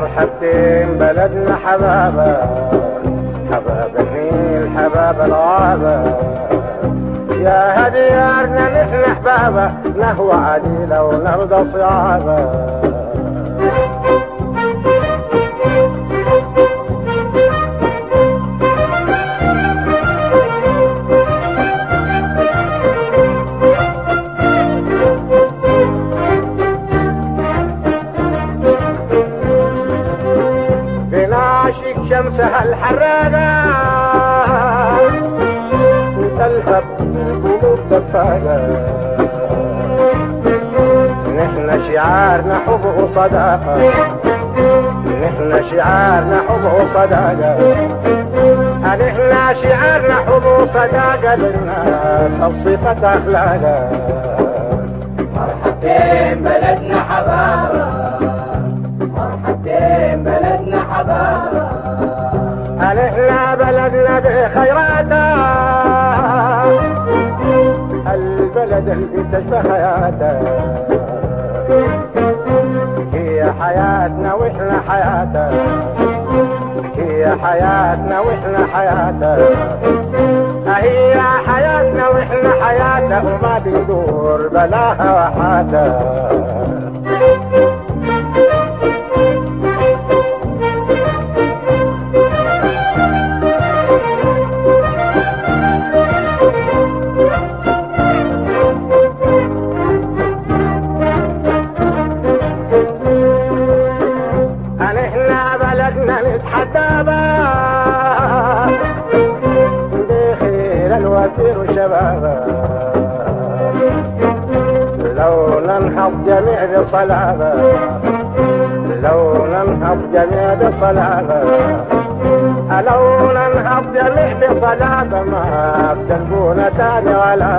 مرحبتين بلدنا حبابة. حباب النيل حباب الغابة. يا هديارنا نحن احبابه نهوى عديلة ونرضى صعابة شمسها الحراقة وتلهب القلوب دفاقة نحن شعارنا حب وصداقة نحن شعارنا حب وصداقة نحن شعارنا حب وصداقة للناس؟ الصفة أخلاقة. مرحبتين بلدنا حبابة مرحبتين بلدنا نحن بلدنا بخيراته البلد اللي تشبه حياته هي حياتنا وإحنا حياته هي حياتنا وإحنا حياته هي حياتنا وإحنا حياته وما بندور بلاها وحاته بها بخير الوفير وشبابه لو ننهض جميع بصلابه لو ننهض جميع بصلابه لو ننهض جميع بصلابه ما بتلقونا تاني ولا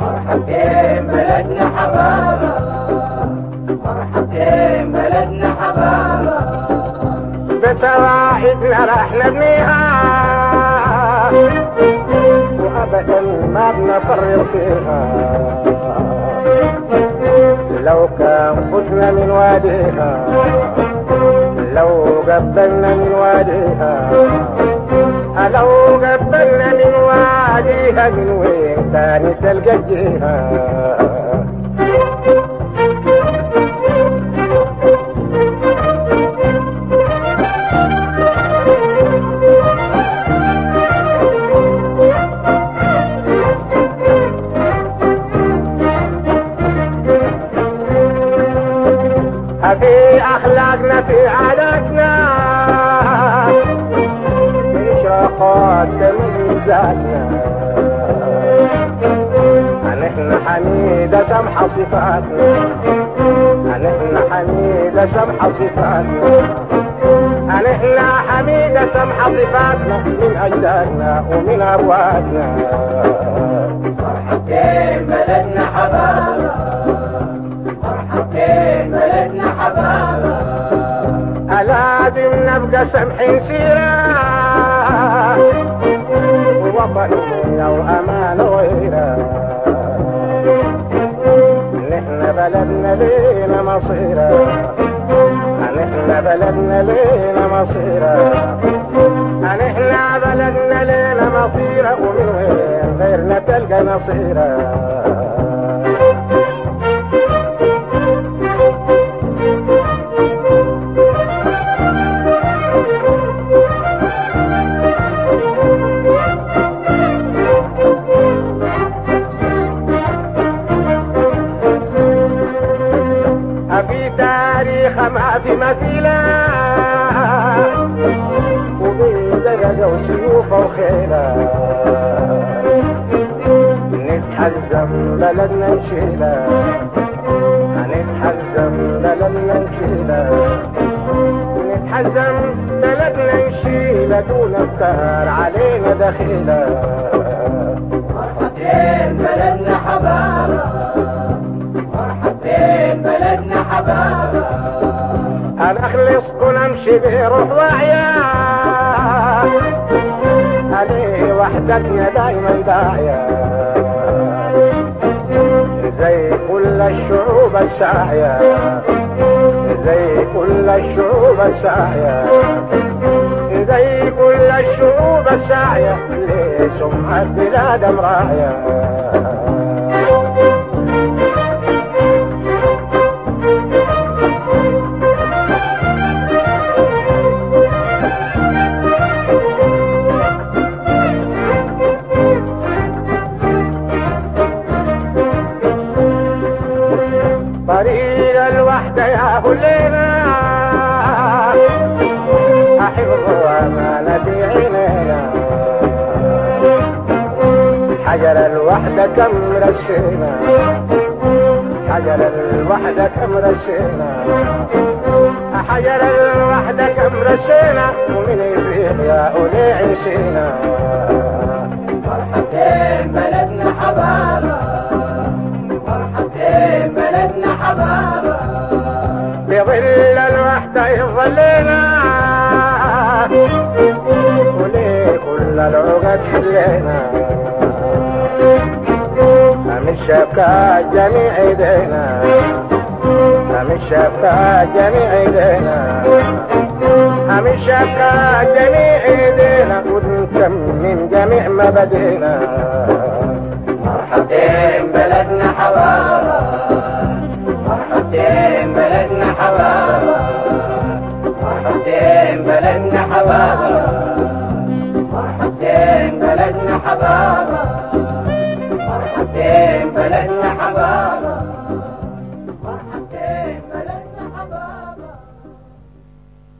مرحبتين بلدنا حبابة مرحبتين بسواعدنا راح نبنيها وابدا ما بنفرط فيها. لو كان فتنا من واديها. لو قبلنا من واديها. لو قبلنا من واديها من وين تاني تلقى جيها. في أخلاقنا في عاداتنا. في شرقات من ذاتنا. نحن حميدة سمحة صفاتنا. نحن حميدة سمحة صفاتنا. نحن حميدة سمحة صفاتنا. من أجدادنا ومن أبواتنا. مرحبتين بلدنا حبابة لازم نبقى سمحين سيرة ووطنية وأمان غيرة نحن بلدنا لينا مصيرة نحن بلدنا لينا مصيرة نحن بلدنا لينا مصيرة ومن غيرنا تلقى نصيرة وخيلة نتحزم بلدنا نشيلة نتحزم بلدنا نشيلة نتحزم بلدنا نشيلة دون افكار علينا دخيلة مرحبتين بلدنا حبابة مرحبتين بلدنا حبابة هنخلص ونمشي بروح واعية وحدتنا دايما داعية. زي كل الشعوب الساعية. زي كل الشعوب الساعية. زي كل الشعوب الساعية. لسمعة بلاد مراعية الوحدة يا كلنا أحفظ أمانتي عينينا. حجر الوحدة كم رسينا حجر الوحدة كم رسينا حجر الوحدة كم رسينا ومن يفيق يا أولي عيسينا مرحبتين يظلنا وليه كل العقد حلينا. من شبكة جميع إيدينا. من شبكة جميع إيدينا. من شبكة جميع إيدينا. ونكمل جميع مبادئنا. مرحبتين بلدنا حبابة مرحبتين بلدنا حبابة بلدنا